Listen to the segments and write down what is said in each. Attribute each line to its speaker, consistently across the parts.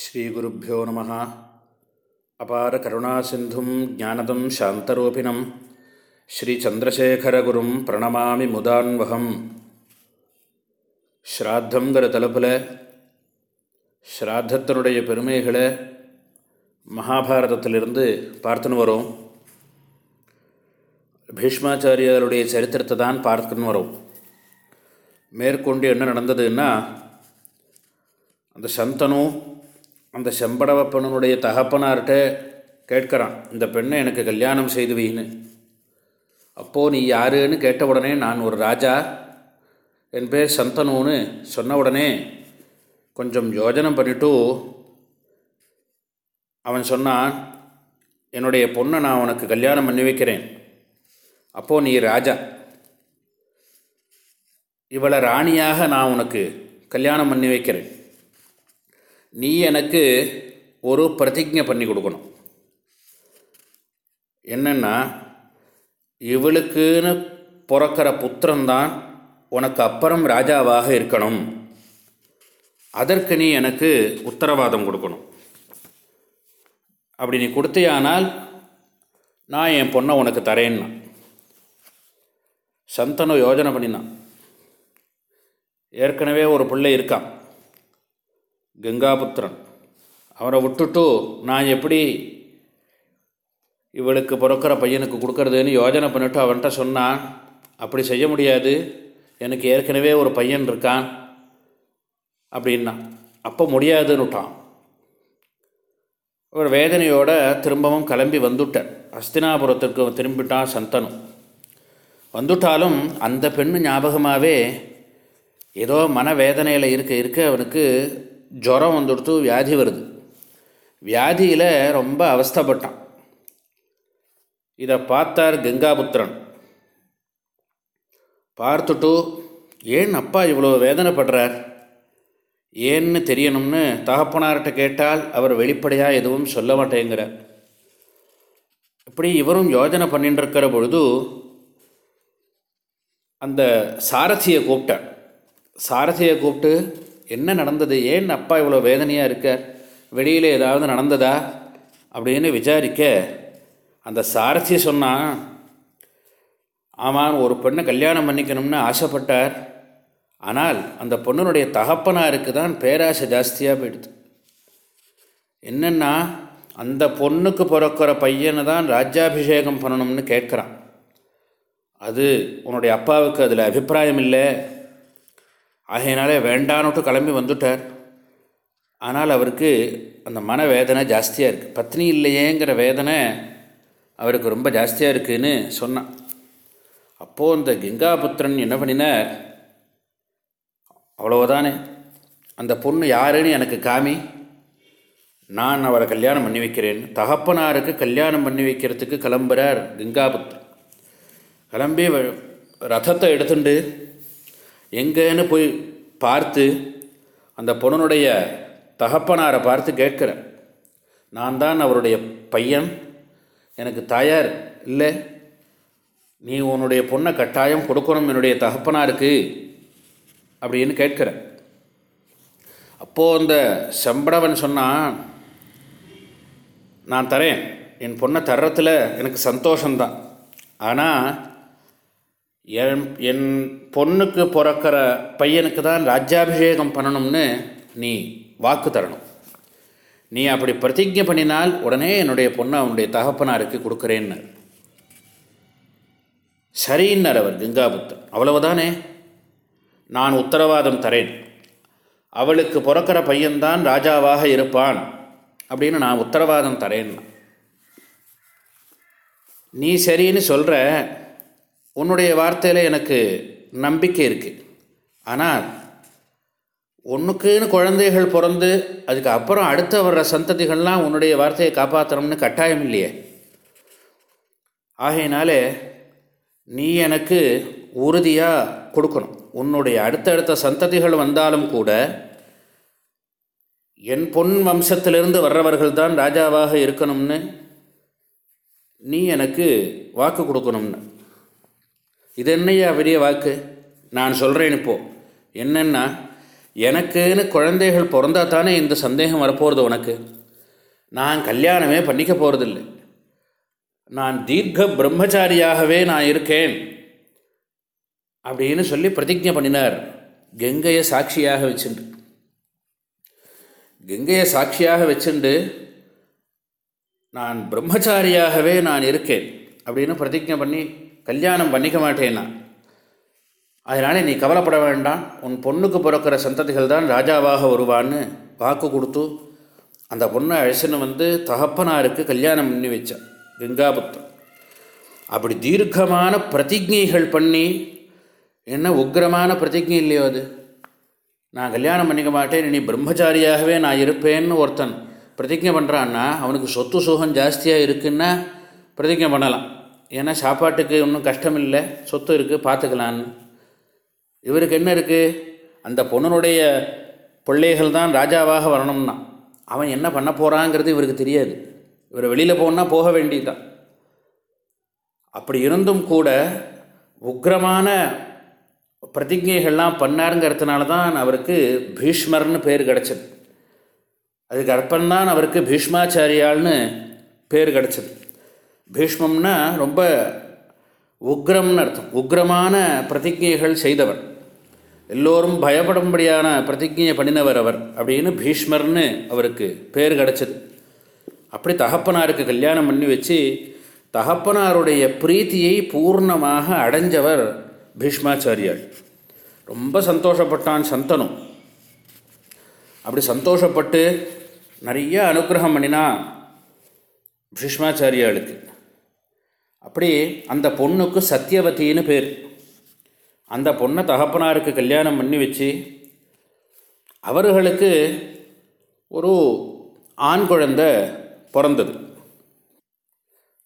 Speaker 1: ஸ்ரீகுருப்போ நம. அபார கருணாசிந்தும் ஜானதம் சாந்தரூபிணம். ஸ்ரீச்சந்திரசேகரகுரும் பிரணமாமி முதான்வகம். ஸ்ராத்தங்கிற தலைப்பில். ஸ்ராத்தத்தினுடைய பெருமைகளை மகாபாரதத்திலிருந்து பார்த்துன்னு வரோம். பீஷ்மாச்சாரியருடைய சரித்திரத்தை தான் பார்த்துன்னு வரோம். மேற்கொண்டு என்ன நடந்ததுன்னா அந்த சந்தனு அந்த செம்படவ பெண்ணனுடைய தகப்பனார்கிட்ட கேட்குறான் இந்த பெண்ணை எனக்கு கல்யாணம் செய்து வைன்னு அப்போது நீ யாருன்னு கேட்ட உடனே நான் ஒரு ராஜா. என் பேர் சந்தனுன்னு சொன்ன உடனே கொஞ்சம் யோஜனை பண்ணிட்டு அவன் சொன்னான் என்னுடைய பொண்ணை நான் உனக்கு கல்யாணம் பண்ணி வைக்கிறேன். அப்போது நீ ராஜா. இவளை ராணியாக நான் உனக்கு கல்யாணம் பண்ணி வைக்கிறேன். நீ எனக்கு ஒரு பிரதிஜை பண்ணி கொடுக்கணும். என்னென்னா இவளுக்குன்னு பிறக்கிற புத்திரன்தான் உனக்கு அப்புறம் ராஜாவாக இருக்கணும். அதற்கு நீ எனக்கு உத்தரவாதம் கொடுக்கணும். அப்படி நீ கொடுத்தியானால் நான் என் பொண்ணை உனக்கு தரேன்னா. சந்தனு யோஜனை பண்ணினான். ஏற்கனவே ஒரு பிள்ளை இருக்கான். கங்காபுத்திரன். அவரை விட்டுட்டு நான் எப்படி இவளுக்கு பிறக்கிற பையனுக்கு கொடுக்கறதுன்னு யோஜனை பண்ணிவிட்டு அவன்கிட்ட சொன்னான். அப்படி செய்ய முடியாது. எனக்கு ஏற்கனவே ஒரு பையன் இருக்கான் அப்படின்னா. அப்போ முடியாதுன்னு விட்டான் ஒரு வேதனையோட திரும்பவும் கிளம்பி வந்துட்டார் அஸ்தினாபுரத்திற்கு திரும்பிட்டான் சந்தனம் வந்துட்டாலும் அந்த பெண்ணு ஞாபகமாகவே ஏதோ மனவேதனையில் இருக்க இருக்க அவனுக்கு ஜுரம் வந்துடுத்து வியாதி வருது. வியாதியில் ரொம்ப அவஸ்தப்பட்டான். இதை பார்த்தார் கங்காபுத்திரன். பார்த்துட்டு ஏன் அப்பா இவ்வளோ வேதனைப்படுறார்? ஏன்னு தெரியணும்னு தகப்பனார்கிட்ட கேட்டால் அவர் வெளிப்படையாக எதுவும் சொல்ல மாட்டேங்கிறார். இப்படி இவரும் யோஜனை பண்ணிட்டு இருக்கிற பொழுது அந்த சாரதியை கூப்பிட்டார். சாரதியை கூப்பிட்டு என்ன நடந்தது? ஏன் அப்பா இவ்வளோ வேதனையாக இருக்கார் வெளியில் ஏதாவது நடந்ததா? அப்படின்னு விசாரிக்க அந்த சாரதியை சொன்னான் ஆமாம் ஒரு பெண்ணை கல்யாணம் பண்ணிக்கணும்னு ஆசைப்பட்டார். ஆனால் அந்த பொண்ணுனுடைய தகப்பனாருக்கு தான் பேராசை ஜாஸ்தியாக போயிடுது. என்னென்னா அந்த பொண்ணுக்கு பிறக்கிற பையனை தான் ராஜ்யாபிஷேகம் பண்ணணும்னு கேட்குறான். அது உன்னுடைய அப்பாவுக்கு அதில் அபிப்பிராயம் இல்லை. ஆகையினாலே வேண்டான்னுட்டு கிளம்பி வந்துட்டார். ஆனால் அவருக்கு அந்த மன வேதனை ஜாஸ்தியாக இருக்குது பத்னி இல்லையேங்கிற வேதனை அவருக்கு ரொம்ப ஜாஸ்தியாக இருக்குதுன்னு சொன்னான். அப்போது அந்த கங்காபுத்திரன் என்ன பண்ணினார்? அவ்வளவுதானே. அந்த பொண்ணு யாருன்னு எனக்கு காமி. நான் அவரை கல்யாணம் பண்ணி வைக்கிறேன். தகப்பனாருக்கு கல்யாணம் பண்ணி வைக்கிறதுக்கு கிளம்புறார் கங்காபுத்திரன். கிளம்பி ரதத்தை எடுத்துட்டு எங்கேன்னு போய் பார்த்து அந்த பொண்ணனுடைய தகப்பனாரை பார்த்து கேட்குறேன். நான் தான் அவருடைய பையன். எனக்கு தாயார் இல்லை. நீ உன்னுடைய பொண்ணை கட்டாயம் கொடுக்கணும் என்னுடைய தகப்பனாருக்கு அப்படின்னு கேட்குறேன். அப்போது அந்த செம்படவன் சொன்னான் நான் தரேன். என் பொண்ணை தர்றத்தில் எனக்கு சந்தோஷந்தான் ஆனால் என் என் பொண்ணுக்கு பிறக்கிற பையனுக்கு தான் ராஜ்யாபிஷேகம் பண்ணணும்னு நீ வாக்கு தரணும். நீ அப்படி பிரதிஜை பண்ணினால் உடனே என்னுடைய பொண்ணை அவனுடைய தகப்பனாருக்கு கொடுக்குறேன்னு. சரின்னார் அவர் கங்காபுத்தன் அவ்வளவுதானே? நான் உத்தரவாதம் தரேன். அவளுக்கு பிறக்கிற பையன்தான் ராஜாவாக இருப்பான். அப்படின்னு நான் உத்தரவாதம் தரேன்னா நீ சரின்னு சொல்கிற உன்னுடைய வார்த்தையில் எனக்கு நம்பிக்கை இருக்குது ஆனால் ஒன்றுக்குன்னு குழந்தைகள் பிறந்து அதுக்கு அப்புறம் அடுத்த வர்ற சந்ததிகள்லாம் உன்னுடைய வார்த்தையை காப்பாற்றணும்னு கட்டாயம் இல்லையே. ஆகையினாலே நீ எனக்கு உறுதியாக கொடுக்கணும். உன்னுடைய அடுத்தடுத்த சந்ததிகள் வந்தாலும் கூட என் பொன் வம்சத்திலிருந்து வர்றவர்கள் தான் ராஜாவாக இருக்கணும்னு நீ எனக்கு வாக்கு கொடுக்கணும்னு. இது என்னையா பெரிய வாக்கு? நான் சொல்கிறேன் இப்போது என்னென்னா எனக்குன்னு குழந்தைகள் பிறந்தா தானே இந்த சந்தேகம் வரப்போகிறது உனக்கு? நான் கல்யாணமே பண்ணிக்க போகிறதில்லை நான் தீர்க்க பிரம்மச்சாரியாகவே நான் இருக்கேன். அப்படின்னு சொல்லி பிரதிஜை பண்ணினார். கங்கையை சாட்சியாக வச்சுண்டு. கங்கையை சாட்சியாக வச்சுண்டு நான் பிரம்மச்சாரியாகவே நான் இருக்கேன். அப்படின்னு பிரதிஜை பண்ணி கல்யாணம் பண்ணிக்க மாட்டேன்னா. அதனால் நீ கவலைப்பட வேண்டாம். உன் பொண்ணுக்கு பிறக்கிற சந்ததிகள் தான் ராஜாவாக வருவான்னு வாக்கு கொடுத்து அந்த பொண்ணை அழிச்சுன்னு வந்து தகப்பனாருக்கு கல்யாணம் பண்ணி வச்சான் கங்காபுத்தம். அப்படி தீர்க்கமான பிரதிஜைகள் பண்ணி என்ன உக்ரமான பிரதிஜை இல்லையோ அது? நான் கல்யாணம் பண்ணிக்க மாட்டேன் நீ பிரம்மச்சாரியாகவே நான் இருப்பேன்னு ஒருத்தன் பிரதிஜை பண்ணுறான்னா அவனுக்கு சொத்து சுகம் ஜாஸ்தியாக இருக்குன்னா பிரதிஜை பண்ணலாம். ஏன்னா சாப்பாட்டுக்கு ஒன்றும் கஷ்டம் இல்லை சொத்து இருக்குது பார்த்துக்கலான்னு இவருக்கு என்ன இருக்குது அந்த பொண்ணனுடைய பிள்ளைகள் தான் ராஜாவாக வரணும்னா அவன் என்ன பண்ண போகிறாங்கிறது இவருக்கு தெரியாது. இவர் வெளியில் போகணுன்னா போக வேண்டியதுதான். அப்படி இருந்தும் கூட உக்ரமான பிரதிஜைகள்லாம் பண்ணாருங்கிறதுனால தான் அவருக்கு பீஷ்மர்னு பேர் கிடச்சது. அதுக்கு அர்ப்பந்தான் அவருக்கு பீஷ்மாச்சாரியால்னு பேர் கிடச்சது. பீஷ்மம்னா ரொம்ப உக்ரம்னு அர்த்தம். உக்ரமான பிரதிஜைகள் செய்தவர். எல்லோரும் பயப்படும்படியான பிரதிஜையை பண்ணினவர் அவர் அப்படின்னு பீஷ்மர்னு அவருக்கு பேர் கிடச்சிது. அப்படி தகப்பனாருக்கு கல்யாணம் பண்ணி வச்சு தகப்பனாருடைய பிரீத்தியை பூர்ணமாக அடைஞ்சவர் பீஷ்மாச்சாரியாள் ரொம்ப சந்தோஷப்பட்டான் சந்தனும் அப்படி சந்தோஷப்பட்டு நிறைய அனுகிரகம் பண்ணினா பீஷ்மாச்சாரியாளுக்கு. அப்படி அந்த பொண்ணுக்கு சத்தியவதின்னு பேர். அந்த பொண்ணை தகப்பனாருக்கு கல்யாணம் பண்ணி வச்சு அவர்களுக்கு ஒரு ஆண் குழந்தை பிறந்தது.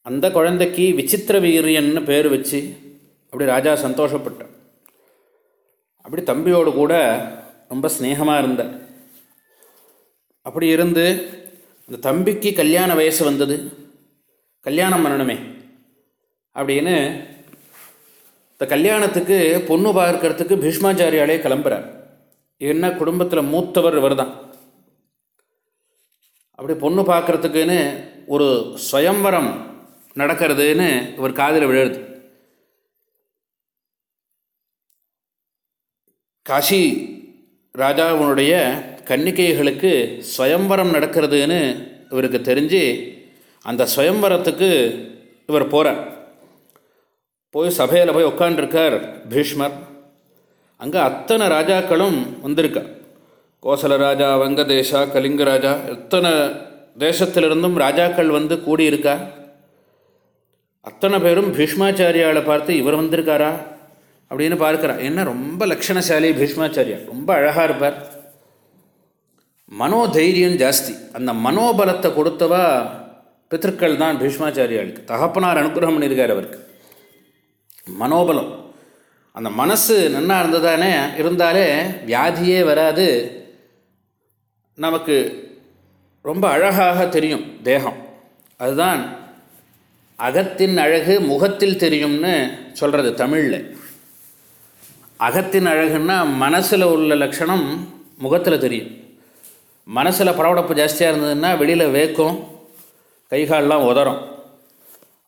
Speaker 1: அந்த குழந்தைக்கு விசித்திர வீரியன்னு பேர் வச்சு அப்படி ராஜா சந்தோஷப்பட்டான் அப்படி தம்பியோடு கூட ரொம்ப ஸ்னேகமாக இருந்தார். அப்படி இருந்து அந்த தம்பிக்கு கல்யாண வயசு வந்தது. கல்யாணம் பண்ணணுமே. அப்படின்னு இந்த கல்யாணத்துக்கு பொண்ணு பார்க்கறதுக்கு பீஷ்மாச்சாரியாலே கிளம்புறார். என்ன குடும்பத்தில் மூத்தவர் இவர் தான் அப்படி பொண்ணு பார்க்குறதுக்குன்னு ஒரு சுயம்வரம் நடக்கிறதுன்னு இவர் காதில் விழுது காஷி ராஜாவினுடைய கன்னிகைகளுக்கு சுயம்வரம் நடக்கிறதுன்னு இவருக்கு தெரிஞ்சு அந்த சுயம்வரத்துக்கு இவர் போகிறார் போய் சபையில் போய் உட்காண்டிருக்கார் பீஷ்மர். அங்கே அத்தனை ராஜாக்களும் வந்திருக்கா கோசல ராஜா வங்கதேசா கலிங்க ராஜா எத்தனை தேசத்திலிருந்தும் ராஜாக்கள் வந்து கூடியிருக்கா? அத்தனை பேரும் பீஷ்மாச்சாரியாவை பார்த்து இவர் வந்திருக்காரா? அப்படின்னு பார்க்குறா என்ன ரொம்ப லக்ஷணசாலி பீஷ்மாச்சாரியா ரொம்ப அழகாக இருப்பார். மனோதைரியம் ஜாஸ்தி. அந்த மனோபலத்தை கொடுத்தவா பித்திருக்கள் தான் பீஷ்மாச்சாரியாளுக்கு. தகப்பனார் அனுகிரகம் பண்ணியிருக்கார் அவருக்கு. மனோபலம். அந்த மனசு நன்னா இருந்ததானே இருந்தாலே வியாதியே வராது. நமக்கு ரொம்ப அழகாக தெரியும் தேகம். அதுதான் அகத்தின் அழகு முகத்தில் தெரியும்னு சொல்கிறது தமிழில். அகத்தின் அழகுன்னா மனசில் உள்ள லட்சணம் முகத்தில் தெரியும். மனசில் பரவடப்பு ஜாஸ்தியாக இருந்ததுன்னா வெளியில் வேக்கும் கைகாலெலாம் உதறும்.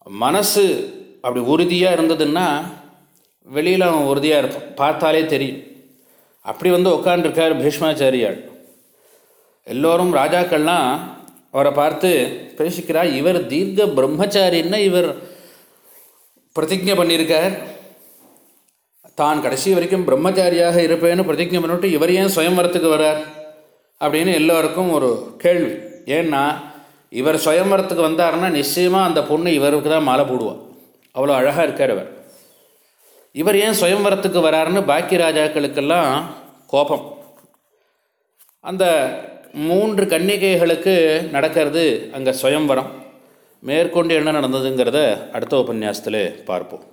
Speaker 1: மனசு அப்படி உறுதியாக இருந்ததுன்னா வெளியில் அவன் உறுதியாக இருப்பான். பார்த்தாலே தெரியும். அப்படி வந்து உட்காண்டிருக்கார் பீஷ்மாச்சாரியாள் எல்லோரும் ராஜாக்கள்லாம் அவரை பார்த்து பேசிக்கிறார் இவர் தீர்க்க பிரம்மச்சாரின்னா இவர் பிரதிஜை பண்ணியிருக்கார். தான் கடைசி வரைக்கும் பிரம்மச்சாரியாக இருப்பேன்னு பிரதிஜை பண்ணிவிட்டு இவர் ஏன் சுயம்பரத்துக்கு வரார்? அப்படின்னு எல்லோருக்கும் ஒரு கேள்வி. ஏன்னா இவர் சுயம்பரத்துக்கு வந்தாருன்னா நிச்சயமாக அந்த பொண்ணு இவருக்கு தான் மாலை போடுவாள் அவ்வளோ அழகாக இருக்கார் அவர். இவர் ஏன் சுயம்பரத்துக்கு வராருன்னு பாக்கி ராஜாக்களுக்கெல்லாம் கோபம். அந்த மூன்று கன்னிகைகளுக்கு நடக்கிறது அங்கே சுயம்பரம். மேற்கொண்டு என்ன நடந்ததுங்கிறத அடுத்த உபன்யாசத்தில் பார்ப்போம்.